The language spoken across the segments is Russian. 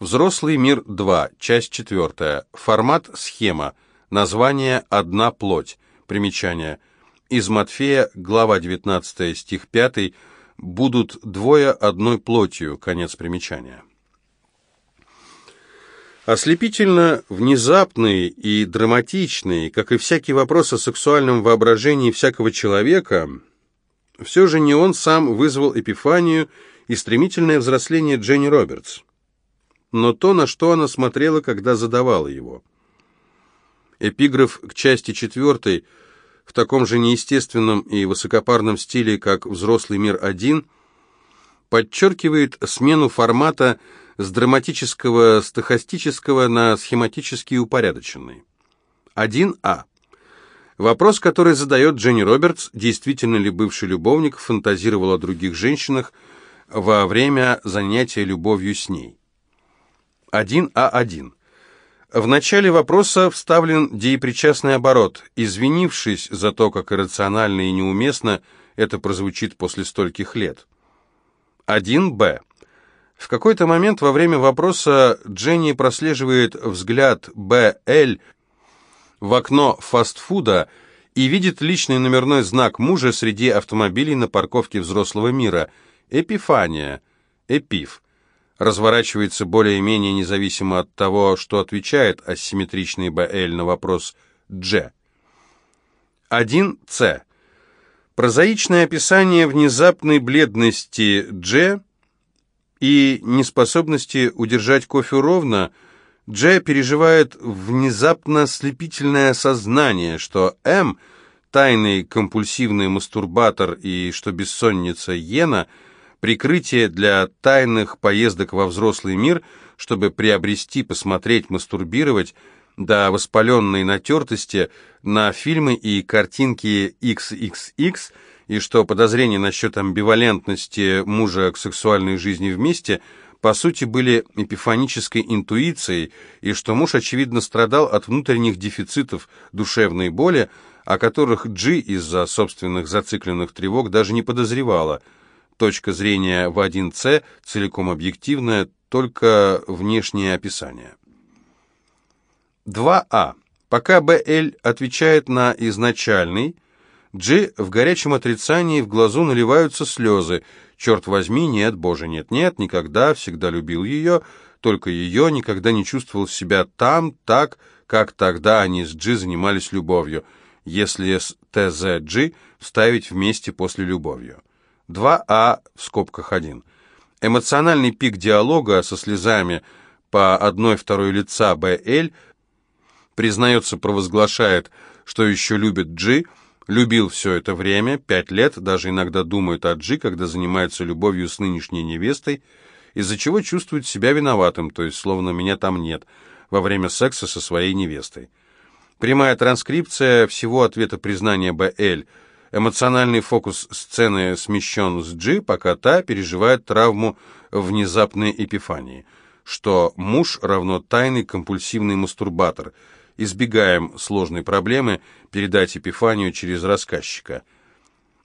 Взрослый мир 2, часть 4. Формат схема. Название «Одна плоть». Примечание. Из Матфея, глава 19, стих 5. «Будут двое одной плотью». Конец примечания. Ослепительно внезапный и драматичный, как и всякий вопрос о сексуальном воображении всякого человека, все же не он сам вызвал эпифанию и стремительное взросление Дженни Робертс, но то, на что она смотрела, когда задавала его. Эпиграф к части четвертой в таком же неестественном и высокопарном стиле, как «Взрослый мир-1», подчеркивает смену формата с драматического стохастического на схематически упорядоченный. 1А. Вопрос, который задает Дженни Робертс, действительно ли бывший любовник фантазировал о других женщинах во время занятия любовью с ней. 1А1. В начале вопроса вставлен деепричастный оборот. Извинившись за то, как иррационально и неуместно это прозвучит после стольких лет. 1Б. В какой-то момент во время вопроса Дженни прослеживает взгляд Б.Л. в окно фастфуда и видит личный номерной знак мужа среди автомобилей на парковке взрослого мира. Эпифания. Эпиф. Разворачивается более-менее независимо от того, что отвечает асимметричный Б.Л. на вопрос Дж. 1.С. Прозаичное описание внезапной бледности Дж и неспособности удержать кофе ровно, Дже переживает внезапно слепительное сознание, что М – тайный компульсивный мастурбатор и что бессонница Йена – прикрытие для тайных поездок во взрослый мир, чтобы приобрести, посмотреть, мастурбировать до воспаленной натертости на фильмы и картинки XXX – и что подозрения насчет амбивалентности мужа к сексуальной жизни вместе по сути были эпифанической интуицией, и что муж, очевидно, страдал от внутренних дефицитов душевной боли, о которых Джи из-за собственных зацикленных тревог даже не подозревала. Точка зрения в 1С целиком объективная, только внешнее описание. 2А. Пока БЛ отвечает на изначальный, Джи в горячем отрицании в глазу наливаются слезы. Черт возьми, нет, боже, нет, нет, никогда, всегда любил ее, только ее, никогда не чувствовал себя там, так, как тогда они с Джи занимались любовью, если с ТЗ-Джи вставить вместе после любовью. 2А в скобках 1. Эмоциональный пик диалога со слезами по одной-второй лица БЛ признается, провозглашает, что еще любит Джи, Любил все это время, пять лет, даже иногда думает о Джи, когда занимается любовью с нынешней невестой, из-за чего чувствует себя виноватым, то есть словно меня там нет, во время секса со своей невестой. Прямая транскрипция всего ответа признания Б.Л. Эмоциональный фокус сцены смещен с Джи, пока та переживает травму внезапной эпифании, что муж равно тайный компульсивный мастурбатор – избегаем сложной проблемы передать эпифанию через рассказчика.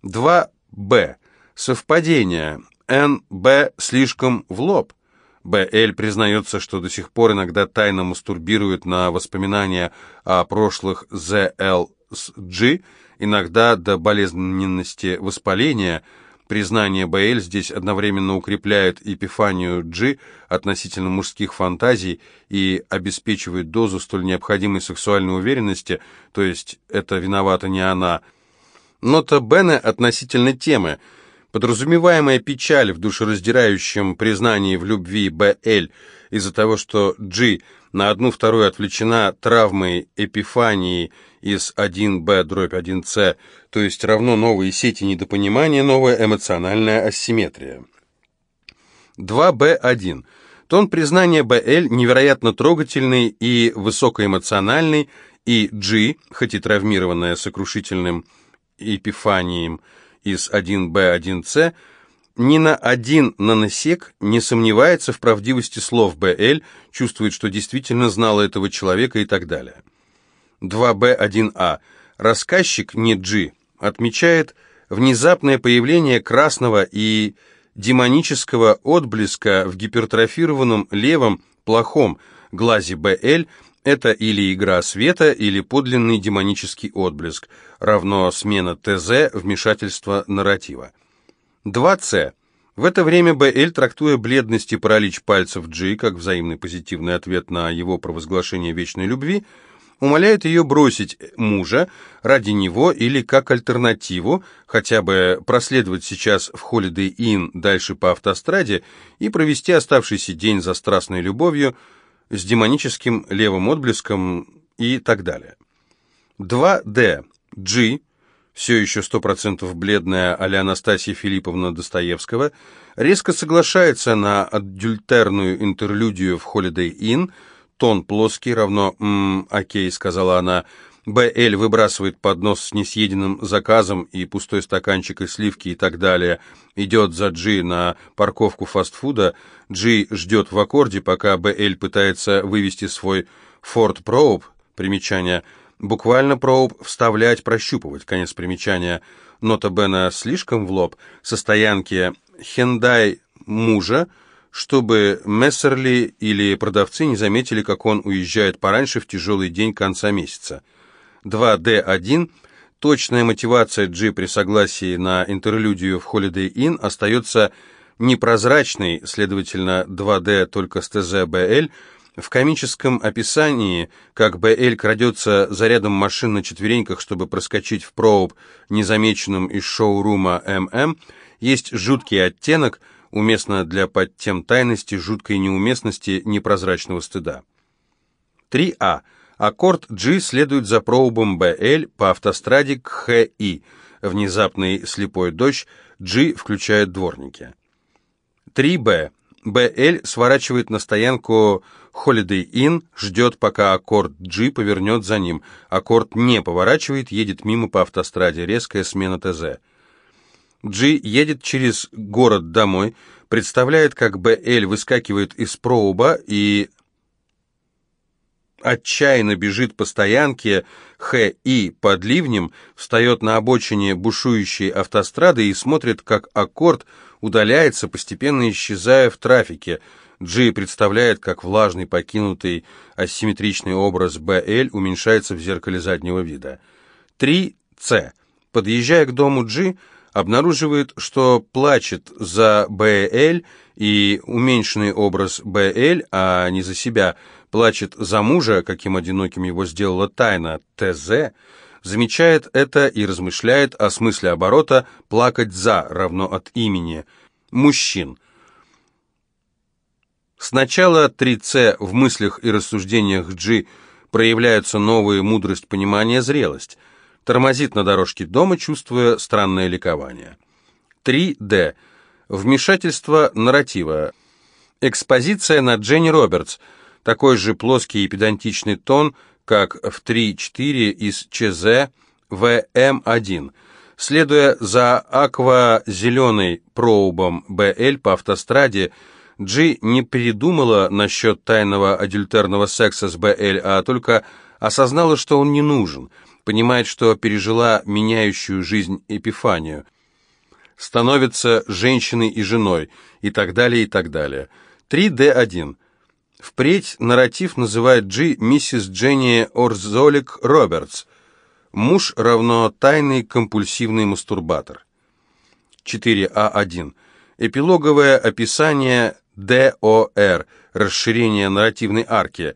2б. Совпадение. Н.Б. слишком в лоб. Б.Л. признается, что до сих пор иногда тайно мастурбирует на воспоминания о прошлых З.Л. с G, иногда до болезненности воспаления – Признание Баэль здесь одновременно укрепляет эпифанию Джи относительно мужских фантазий и обеспечивает дозу столь необходимой сексуальной уверенности, то есть это виновата не она. Нота Бене относительно темы. Подразумеваемая печаль в душераздирающем признании в любви Б.Л. из-за того, что Джи на одну-вторую отвлечена травмой эпифании из 1b дробь 1c, то есть равно новые сети недопонимания, новая эмоциональная асимметрия. 2b1. Тон признания BL невероятно трогательный и высокоэмоциональный, и G, хоть и травмированная сокрушительным эпифанием из 1b1c, ни на один наносек не сомневается в правдивости слов БЛ, чувствует, что действительно знала этого человека и так далее. 2Б1А. Рассказчик, не G, отмечает внезапное появление красного и демонического отблеска в гипертрофированном левом плохом глазе БЛ это или игра света, или подлинный демонический отблеск, равно смена ТЗ, вмешательство нарратива. 2С. В это время БЛ, трактуя бледность и паралич пальцев G как взаимный позитивный ответ на его провозглашение вечной любви, умоляет ее бросить мужа ради него или как альтернативу, хотя бы проследовать сейчас в Holiday Inn дальше по автостраде и провести оставшийся день за страстной любовью – с демоническим левым отблеском и так далее. 2D. G, все еще 100% бледная а Анастасия Филипповна Достоевского, резко соглашается на адюльтерную интерлюдию в Holiday Inn, тон плоский, равно «ммм, окей», сказала она, Б.Л. выбрасывает поднос с несъеденным заказом и пустой стаканчик и сливки и так далее. Идет за Джи на парковку фастфуда. Джи ждет в аккорде, пока Б.Л. пытается вывести свой Ford Probe, примечание, буквально Probe вставлять, прощупывать, конец примечания, нота Бена слишком в лоб, со стоянки Hyundai мужа, чтобы Мессерли или продавцы не заметили, как он уезжает пораньше в тяжелый день конца месяца. 2D1, точная мотивация G при согласии на интерлюдию в Holiday Inn остается непрозрачной, следовательно, 2D только с ТЗ-БЛ, в комическом описании, как БЛ крадется за рядом машин на четвереньках, чтобы проскочить в проуб, незамеченным из шоурума ММ, есть жуткий оттенок, уместно для подтем тайности, жуткой неуместности, непрозрачного стыда. 3А. Аккорд G следует за проубом BL по автостраде к ХИ. Внезапный слепой дождь G включает дворники. 3B. BL сворачивает на стоянку Holiday Inn, ждет, пока аккорд G повернет за ним. Аккорд не поворачивает, едет мимо по автостраде. Резкая смена ТЗ. G едет через город домой, представляет, как BL выскакивает из проуба и отчаянно бежит по стоянке Х.И. под ливнем, встает на обочине бушующей автострады и смотрит, как аккорд удаляется, постепенно исчезая в трафике. Джи представляет, как влажный, покинутый асимметричный образ БЛ уменьшается в зеркале заднего вида. 3С. Подъезжая к дому Джи, обнаруживает, что плачет за БЛ и уменьшенный образ БЛ, а не за себя – плачет за мужа, каким одиноким его сделала тайна ТЗ, замечает это и размышляет о смысле оборота «плакать за» равно от имени мужчин. Сначала 3C в мыслях и рассуждениях G проявляются новые мудрость, понимание, зрелость. Тормозит на дорожке дома, чувствуя странное ликование. 3D. Вмешательство нарратива. Экспозиция на Дженни Робертс – такой же плоский и педантичный тон, как в 3-4 из ЧЗ ВМ1. Следуя за аква-зеленой проубом БЛ по автостраде, Джи не придумала насчет тайного адюльтерного секса с БЛ, а только осознала, что он не нужен, понимает, что пережила меняющую жизнь эпифанию, становится женщиной и женой, и так далее, и так далее. 3D1. Впредь нарратив называет Джи миссис Дженни Орзолик Робертс. Муж равно тайный компульсивный мастурбатор. 4А1. Эпилоговое описание ДОР, расширение нарративной арки.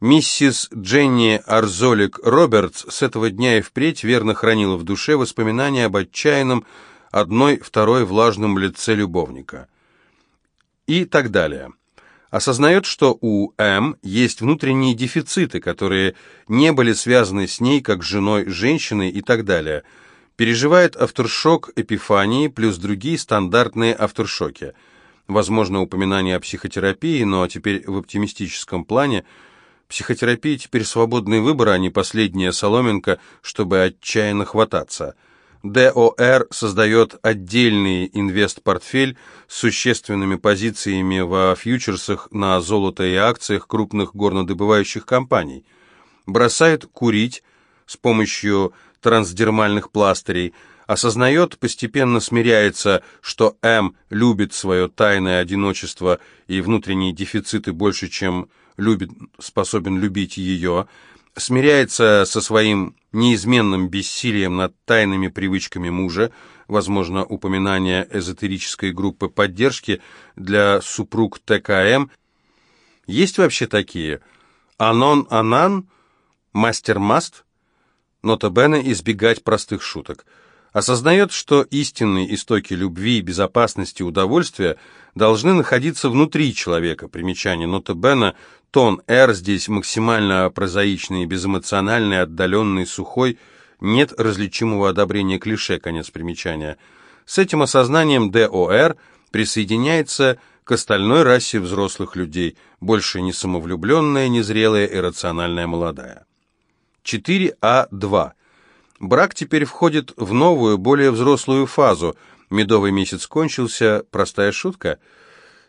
Миссис Дженни Арзолик Робертс с этого дня и впредь верно хранила в душе воспоминания об отчаянном одной-второй влажном лице любовника. И так далее осознает, что у М есть внутренние дефициты, которые не были связаны с ней как женой женщины и так далее. Переживает авторшок эпифании плюс другие стандартные авторшоки. Возможно, упоминание о психотерапии, но теперь в оптимистическом плане. Психотерапия теперь свободный выбор, а не последняя соломинка, чтобы отчаянно хвататься – ДОР создает отдельный инвест-портфель с существенными позициями во фьючерсах на золото и акциях крупных горнодобывающих компаний. Бросает курить с помощью трансдермальных пластырей, осознает, постепенно смиряется, что М любит свое тайное одиночество и внутренние дефициты больше, чем любит, способен любить ее, смиряется со своим неизменным бессилием над тайными привычками мужа, возможно, упоминание эзотерической группы поддержки для супруг ТКМ. Есть вообще такие? Анон-анан? Мастер-маст? Нота-бене избегать простых шуток. Осознает, что истинные истоки любви, безопасности, удовольствия должны находиться внутри человека. Примечание Нота-бене Тон «Р» здесь максимально прозаичный, безэмоциональный, отдаленный, сухой, нет различимого одобрения клише, конец примечания. С этим осознанием ДОР присоединяется к остальной расе взрослых людей, больше не самовлюбленная, незрелая, иррациональная, молодая. 4А2. Брак теперь входит в новую, более взрослую фазу. Медовый месяц кончился, простая шутка –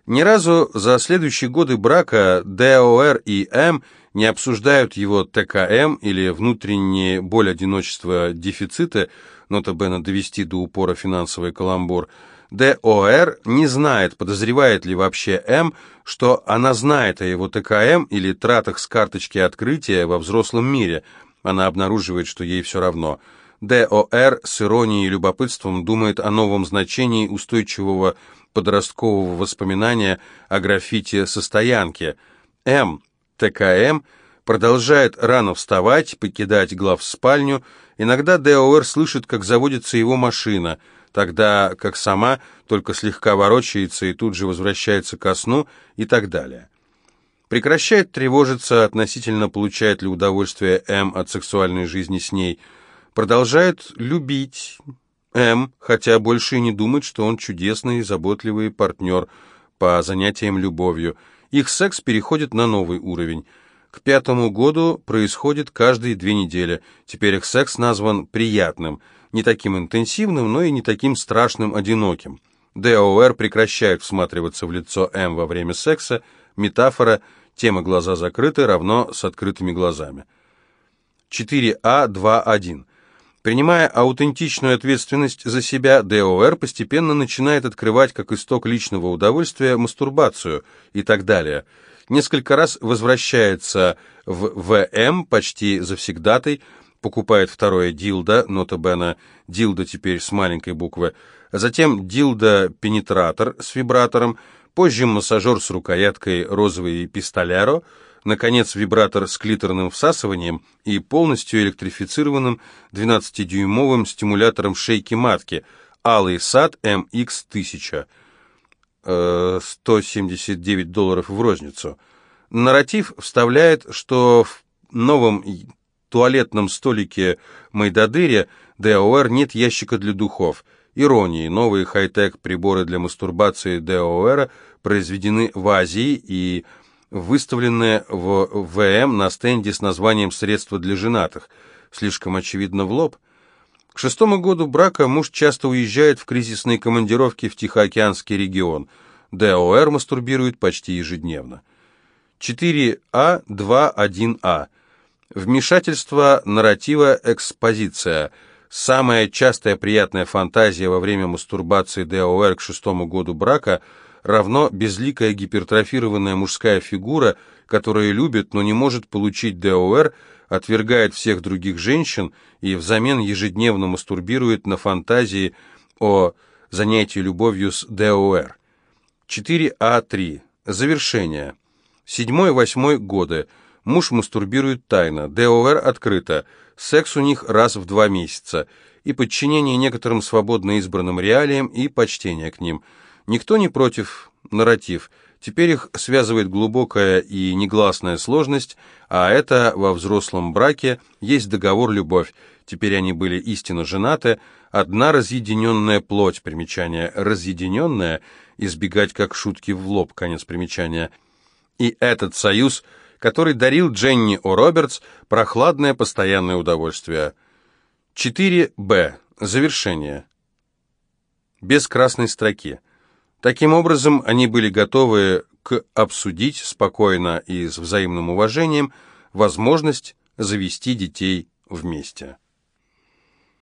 ни разу за следующие годы брака ДОР и М не обсуждают его ТКМ или внутренние боль одиночества дефицита, нота-бene довести до упора финансовый каламбур. ДОР не знает, подозревает ли вообще М, что она знает о его ТКМ или тратах с карточки открытия во взрослом мире. Она обнаруживает, что ей все равно – ДОР с иронией и любопытством думает о новом значении устойчивого подросткового воспоминания о граффити со стоянки. М, ТКМ, продолжает рано вставать, покидать глав спальню. Иногда ДОР слышит, как заводится его машина, тогда как сама только слегка ворочается и тут же возвращается ко сну и так далее. Прекращает тревожиться относительно, получает ли удовольствие М от сексуальной жизни с ней – продолжает любить М, хотя больше и не думает, что он чудесный и заботливый партнер по занятиям любовью. Их секс переходит на новый уровень. К пятому году происходит каждые две недели. Теперь их секс назван приятным, не таким интенсивным, но и не таким страшным одиноким. ДОР прекращает всматриваться в лицо М во время секса. Метафора «тема глаза закрыты» равно с открытыми глазами. 4А2.1. Принимая аутентичную ответственность за себя, ДОР постепенно начинает открывать как исток личного удовольствия мастурбацию и так далее. Несколько раз возвращается в ВМ почти завсегдатой, покупает второе дилдо, нота бена дилдо теперь с маленькой буквы, затем дилдо-пенетратор с вибратором, позже массажер с рукояткой розовый пистоляро – наконец, вибратор с клиторным всасыванием и полностью электрифицированным 12-дюймовым стимулятором шейки матки «Алый сад MX-1000», 179 долларов в розницу. Нарратив вставляет, что в новом туалетном столике Майдадыре ДОР нет ящика для духов. Иронии, новые хай-тек приборы для мастурбации ДОР произведены в Азии и выставленное в ВМ на стенде с названием «Средства для женатых». Слишком очевидно в лоб. К шестому году брака муж часто уезжает в кризисные командировки в Тихоокеанский регион. ДОР мастурбирует почти ежедневно. 4А2.1А. Вмешательство нарратива экспозиция. Самая частая приятная фантазия во время мастурбации ДОР к шестому году брака – равно безликая гипертрофированная мужская фигура, которая любит, но не может получить ДОР, отвергает всех других женщин и взамен ежедневно мастурбирует на фантазии о занятии любовью с ДОР. 4А3. Завершение. Седьмой-восьмой годы. Муж мастурбирует тайно, ДОР открыто, секс у них раз в два месяца, и подчинение некоторым свободно избранным реалиям и почтение к ним – Никто не против нарратив. Теперь их связывает глубокая и негласная сложность, а это во взрослом браке есть договор-любовь. Теперь они были истинно женаты, одна разъединенная плоть, примечание, разъединенная, избегать как шутки в лоб, конец примечания. И этот союз, который дарил Дженни О. Робертс прохладное постоянное удовольствие. 4Б. Завершение. Без красной строки. Таким образом, они были готовы к обсудить спокойно и с взаимным уважением возможность завести детей вместе.